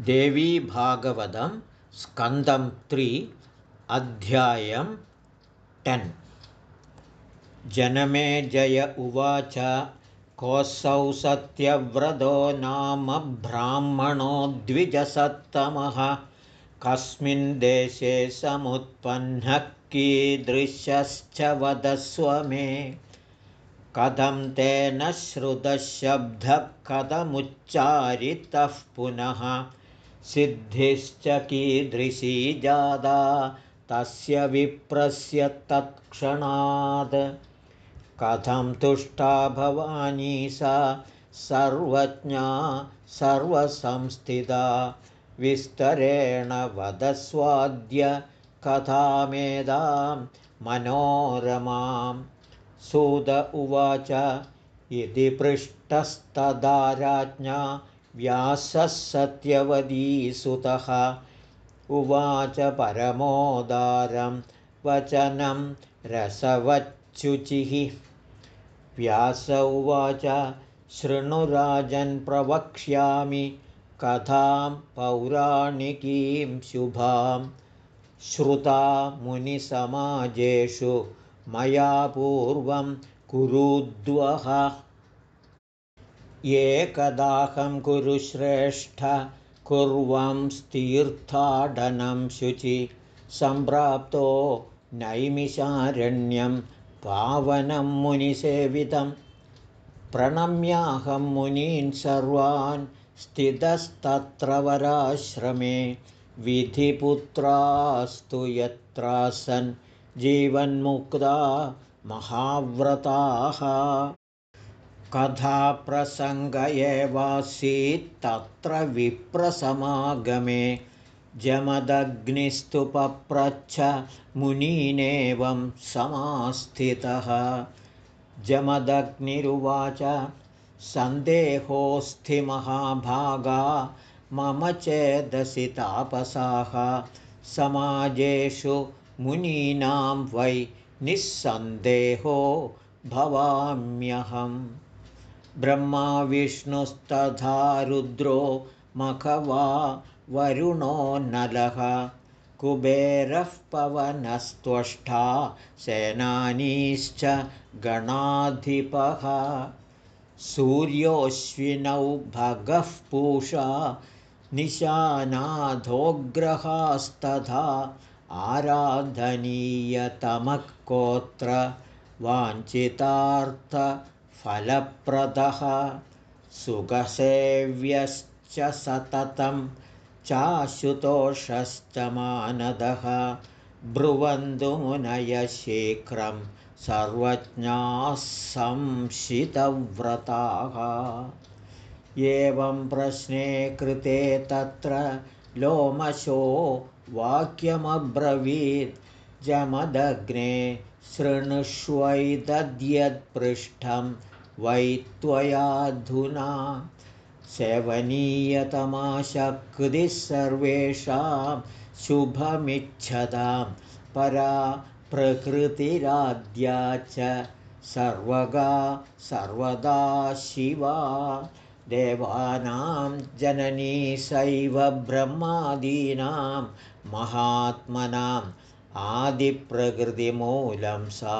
देवीभागवतं स्कन्दं त्रि अध्यायं टेन्। जनमे जय उवाच कोऽसौ सत्यव्रतो नाम ब्राह्मणो द्विजसत्तमः। कस्मिन् देशे समुत्पन्नः कीदृशश्च वदस्व मे। कथं तेन श्रुतशब्दः कथमुच्चारितः पुनः सिद्धिश्च कीदृशी जादा तस्य विप्रस्य तत्क्षणात्। कथं तुष्टा भवानी सा सर्वज्ञा सर्वसंस्थिता। विस्तरेण वदस्वाद्य कथामेदां मनोरमाम् सुद उवाच इति पृष्टस्तदा राज्ञा व्यासः सत्यवदीसुतः उवाच परमोदारं वचनं रसवच्युचिः। व्यास उवाच शृणुराजन् प्रवक्ष्यामि कथां पौराणिकीं शुभां। श्रुता मुनिसमाजेषु मया पूर्वं कुरुद्वः एकदाहं कुरुश्रेष्ठ कुर्वंस्तीर्थाटनं शुचि सम्प्राप्तो नैमिषारण्यं पावनं मुनिसेवितं प्रणम्याहं मुनीन् सर्वान् स्थितस्तत्र वराश्रमे विधिपुत्रास्तु यत्रासन् जीवन्मुक्ता महाव्रताः कथाप्रसङ्ग एवासीत्तत्र विप्रसमागमे जमदग्निस्तु पप्रच्छ मुनीनेवं समास्थितः। जमदग्निरुवाच सन्देहोऽस्थिमहाभागा मम चेदसि तापसाः। समाजेषु मुनीनां वै निःसन्देहो भवाम्यहम् ब्रह्मा विष्णुस्तथा रुद्रो मखवा वरुणो नलः कुबेरः पवनस्त्वष्टा सेनानीश्च गणाधिपः। सूर्योऽश्विनौ भगः पूषा निशानाधोग्रहास्तथा आराधनीयतमः कोत्र वाञ्छितार्थफलप्रदः सुखसेव्यश्च सततं चाशुतोषश्च मानदः शीघ्रं सर्वज्ञाः संशितव्रताः एवं प्रश्ने कृते तत्र लोमशो वाक्यमब्रवीत्। जमदग्ने शृणुष्वैतद्यत्पृष्ठं वै त्वयाधुना सेवनीयतमाशक्तिः सर्वेषां शुभमिच्छतां परा प्रकृतिराद्या च सर्वगा सर्वदा शिवा देवानां जननी सैव ब्रह्मादीनां महात्मनाम् आदिप्रकृतिमूलं सा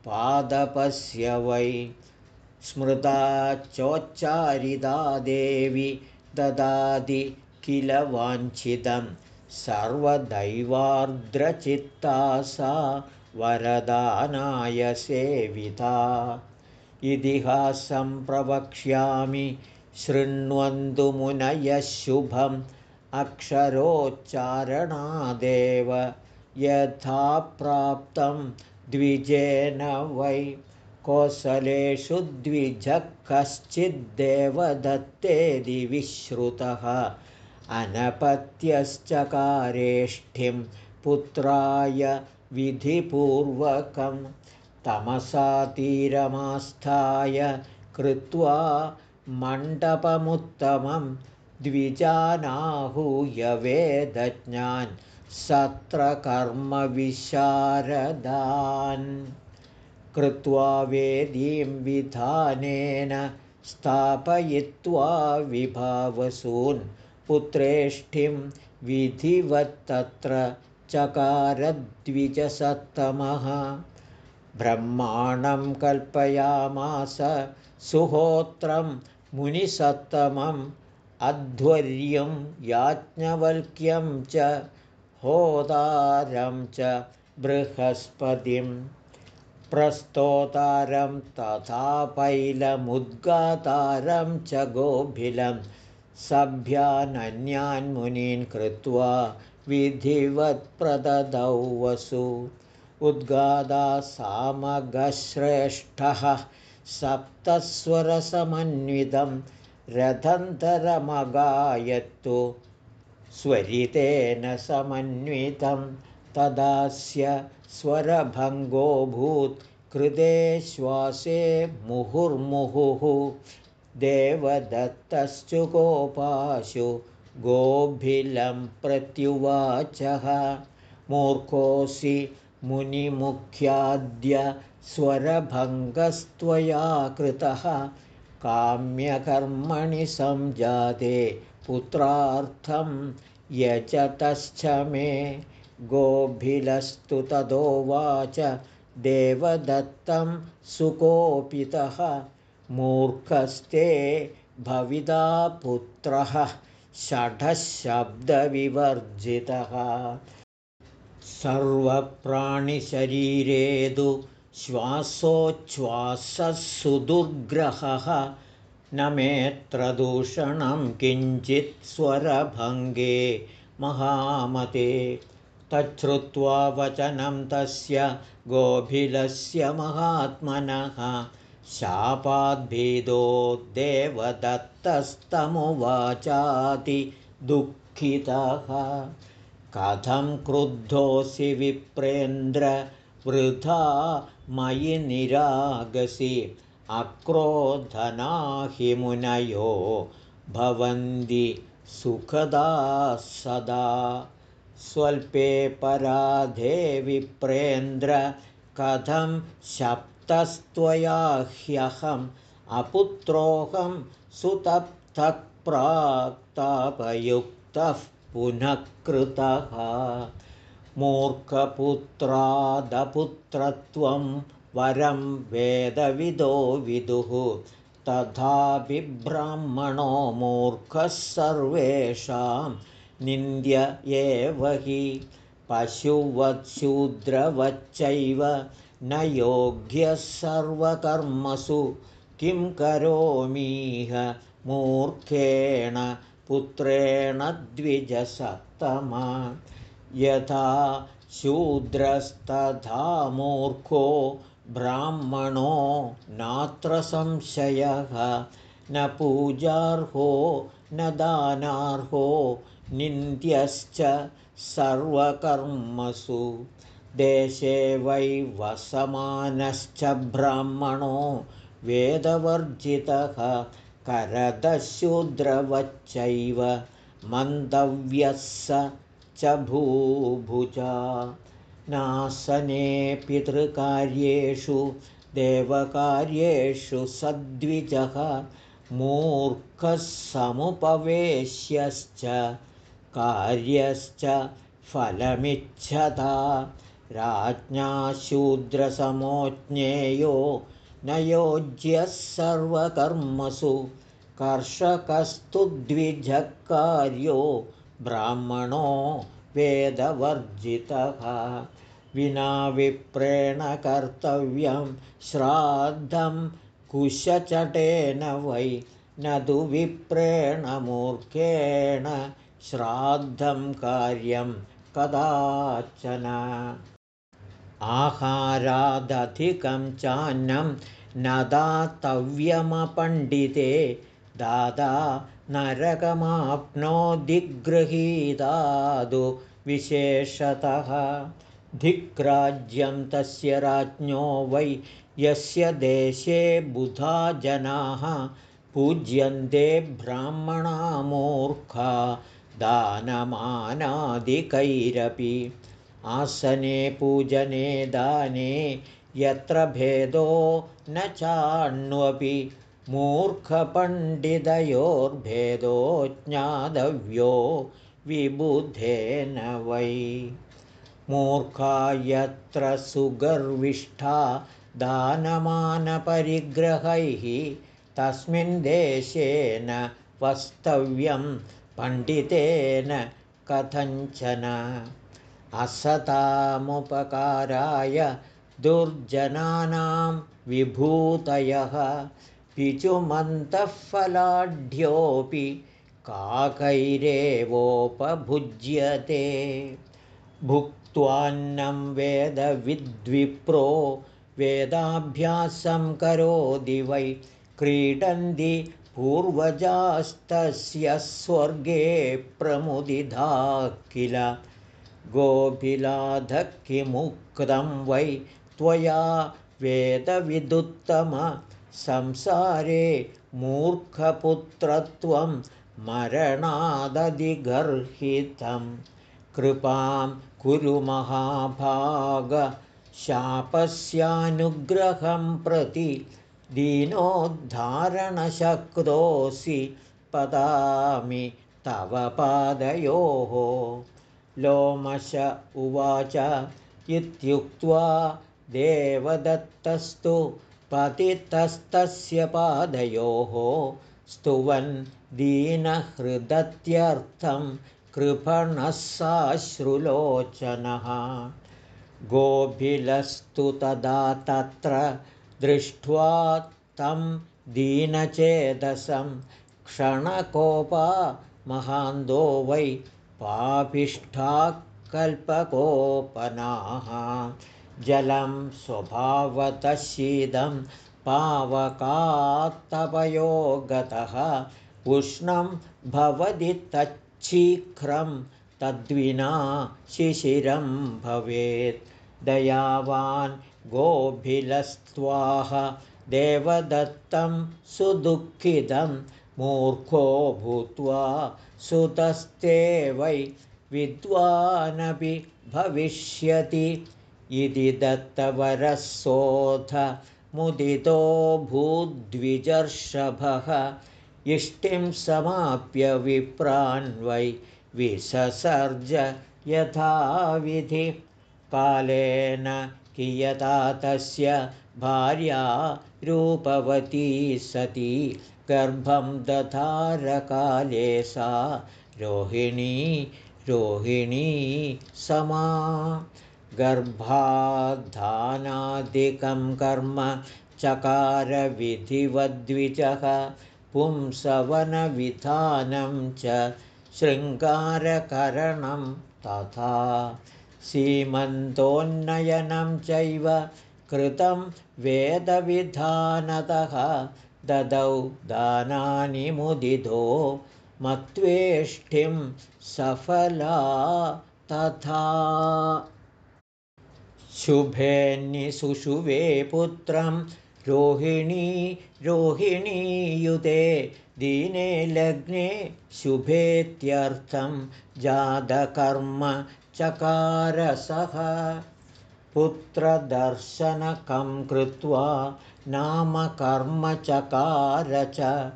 संसारपादपस्य वै स्मृता चोच्चारिता देवि ददाति किल वाञ्छितं सर्वदैवार्द्रचित्ता सा वरदानाय सेविता। इतिहासं प्रवक्ष्यामि शृण्वन्तु मुनयः शुभम् अक्षरोच्चारणादेव यथा प्राप्तं द्विजेन वै कोसलेषु द्विजः कश्चिद्देवदत्तेदि विश्रुतः अनपत्यश्चकारेष्ठिं पुत्राय विधिपूर्वकं तमसातीरमास्थाय कृत्वा मण्डपमुत्तमं द्विजानाहूयवेदज्ञान् सत्रकर्मविशारदान् कृत्वा वेदीं विधानेन स्थापयित्वा विभावसून् पुत्रेष्ठिं विधिवत्तत्र चकारद्विजसत्तमः। ब्रह्माणं कल्पयामास सुहोत्रं मुनिसत्तमम् अध्वर्यं याज्ञवल्क्यं च होदारं च बृहस्पतिं प्रस्तोतारं तथा पैलमुद्गातारं च गोभिलं सभ्यानन्यान्मुनीन् कृत्वा विधिवत्प्रददौ वसु। उद्गादा सामगश्रेष्ठः सप्तस्वरसमन्वितं रथन्तरमगायत्तु स्वरितेन समन्वितं तदास्य स्वरभङ्गोऽभूत् कृते श्वासे मुहुर्मुहुः देवदत्तश्चुकोपाशु गोभिलं प्रत्युवाचः मूर्खोऽसि मुनिमुख्याद्य स्वरभङ्गस्त्वया कृतः काम्यकर्मणि संजाते पुत्रार्थं यजतश्च मे गोभिलस्तु तदोवाच देवदत्तं सुकोपितः मूर्खस्ते भविता पुत्रः षडशब्दविवर्जितः। सर्वप्राणिशरीरेदु श्वासोच्छ्वासः सुदुर्ग्रहः न मेऽत्रदूषणं किञ्चित् स्वरभङ्गे महामते। तच्छ्रुत्वा वचनं तस्य गोभिलस्य महात्मनः शापाद्भेदो दुःखितः। कथं क्रुद्धोऽसि विप्रेन्द्र वृथा मयि निरागसि अक्रोधना हि मुनयो भवन्ति सुखदा सदा। स्वल्पे पराधे विप्रेन्द्र कथं शप्तस्त्वया ह्यहम् अपुत्रोऽहं सुतप्तः प्राक्तापयुक्तः पुनः कृतः मूर्खपुत्रादपुत्रत्वं वरं वेदविदो विदुः। तथा बिब्राह्मणो मूर्खः सर्वेषां निन्द्य एव हि। पशुवत्शूद्रवच्चैव न योग्यः सर्वकर्मसु। किं करोमीह मूर्खेण पुत्रेण द्विजसत्तमा यथा शूद्रस्तथा मूर्खो ब्राह्मणो नात्र संशयः। न पूजार्हो न दानार्हो निन्द्यश्च सर्वकर्मसु। देशे वै वसमानश्च ब्राह्मणो वेदवर्जितः। करदशूद्रवच्चैव मन्दव्यः स च भूभुजा नासने पितृकार्येषु देवकार्येषु सद्विजः मूर्खः समुपवेश्यश्च कार्यश्च फलमिच्छता राज्ञा शूद्रसमोज्ञेयो न योज्यः सर्वकर्मसु कर्षकस्तु द्विजकार्यो ब्राह्मणो वेदवर्जितः। विना विप्रेण कर्तव्यं श्राद्धं कुशचटेन वै। न तु विप्रेण मूर्खेण श्राद्धं कार्यं कदाचन। आहारादधिकं चान्नं न दातव्यमपण्डिते। दादा नरकमाप्नोदिगृहीतादु विशेषतः धिक्राज्यं तस्य राज्ञो वै यस्य देशे बुधा जनाः पूज्यन्ते ब्राह्मणामूर्खा दानमानादिकैरपि। आसने पूजने दाने यत्र भेदो न चाण्वपि मूर्खपण्डितयोर्भेदो ज्ञातव्यो विबुधेन वै। मूर्खा यत्र सुगर्विष्ठा दानमानपरिग्रहैः तस्मिन् देशेन वस्तव्यं पण्डितेन कथञ्चन। असतामुपकाराय दुर्जनानां विभूतयः पिचुमन्तःफलाढ्योऽपि काकैरेवोपभुज्यते। भुक्त्वान्नं वेदविद्विप्रो वेदाभ्यासं करोति वै क्रीडन्ति पूर्वजास्तस्य स्वर्गे प्रमुदिधा किल? गोभिलाधः किमुक्तं वै? त्वया वेदविदुत्तम संसारे मूर्खपुत्रत्वं मरणादधिगर्हितं कृपां कुरु महाभागशापस्यानुग्रहं प्रति दीनोद्धारणशक्तोऽसि पदामि तव पादयोः लोमश उवाच इत्युक्त्वा देवदत्तस्तु पतितस्तस्य पादयोः स्तुवन् दीनहृदत्यर्थं कृपणः साश्रुलोचनः। गोभिलस्तु तदा तत्र दृष्ट्वा तं दीनचेदसं क्षणकोपा महान्दो वै कल्पकोपनाः जलं स्वभावतः शीतं पावकात्तपयो गतः उष्णं भवति तच्छीघ्रं तद्विना शिशिरं भवेत्। दयावान् गोभिलस्त्वाह देवदत्तं सुदुःखितं मूर्खो भूत्वा सुतस्ते वै विद्वानपि भविष्यति इति दत्तवरसोऽथ मुदितो भूद्विजर्षभः। इष्टिं समाप्य विप्रान्वै विससर्ज यथाविधि। कालेन कियता तस्य भार्या रूपवती सती गर्भं दधारकाले सा रोहिणी रोहिणी समा गर्भाधानादिकं कर्म चकारविधिवद्विजः पुंसवनविधानं च शृङ्गारकरणं तथा सीमन्तोन्नयनं चैव कृतं वेदविधानतः ददौ दानानि मुदितो मत्वेष्टिं सफला तथा शुभेऽन्यसुषुवे पुत्रं रोहिणी रोहिणीयुते दीने लग्ने शुभेत्यर्थं जातकर्म चकारसः। पुत्रदर्शनकं कृत्वा नामकर्मचकार च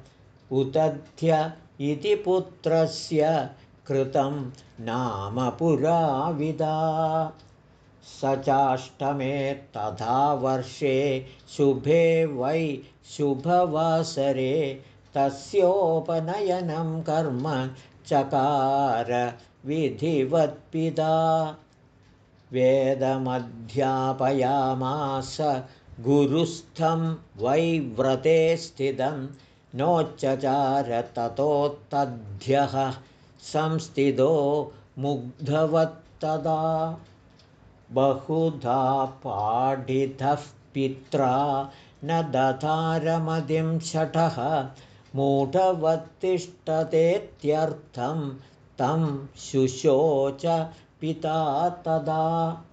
उदध्य इति पुत्रस्य कृतं नाम पुराविदा स चाष्टमे तथा वर्षे शुभे वै शुभवासरे तस्योपनयनं कर्म चकार विधिवत्पिता वेदमध्यापयामास गुरुस्थं वै व्रते स्थितं नोच्चचार ततोत्तध्यः संस्थितो मुग्धवत्तदा बहुधा पाठितः पित्रा न दधारमदिं शठः। मूढवत्तिष्ठतेत्यर्थं तं शुशोच पिता तदा।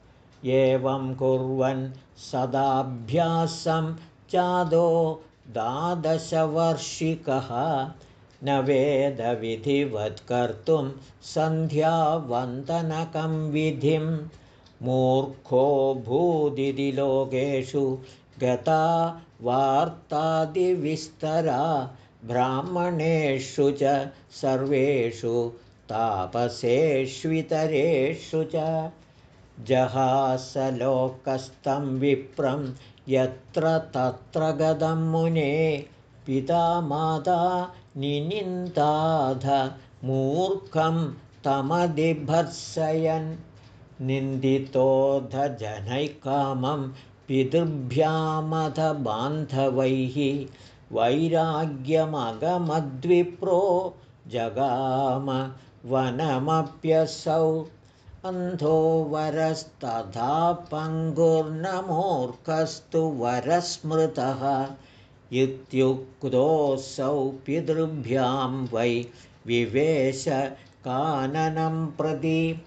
एवं कुर्वन् सदाभ्यासं चादो द्वादशवर्षिकः। न वेदविधिवत्कर्तुं सन्ध्यावन्दनकं विधिं मूर्खो भूदिति लोकेषु गता वार्तादिविस्तरा ब्राह्मणेषु च सर्वेषु तापसेष्वितरेषु च। जहासलोकस्तं विप्रं यत्र तत्र गदं मुने पिता माता निनिन्दाध मूर्खं तमधिभर्सयन् निन्दितोऽधजनैकामं पितृभ्यामथ बान्धवैः वैराग्यमगमद्विप्रो जगाम वनमप्यसौ। अन्धो वरस्तथा पङ्गुर्नमूर्खस्तु वरस्मृतः। इत्युक्तोऽसौ पितृभ्यां वै विवेश काननं प्रति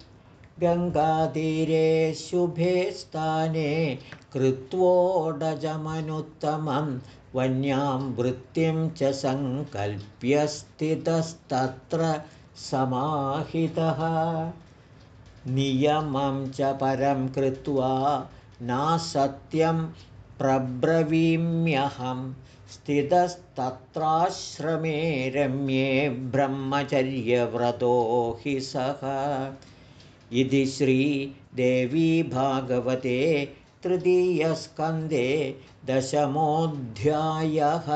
गङ्गातीरे शुभे स्थाने कृत्वोडजमनुत्तमं वन्यां वृत्तिं च सङ्कल्प्य स्थितस्तत्र समाहितः। नियमं च परं कृत्वा नासत्यं प्रब्रवीम्यहं स्थितस्तत्राश्रमे रम्ये ब्रह्मचर्यव्रतो हि सः इति श्रीदेवी भागवते तृतीयस्कन्धे दशमोऽध्यायः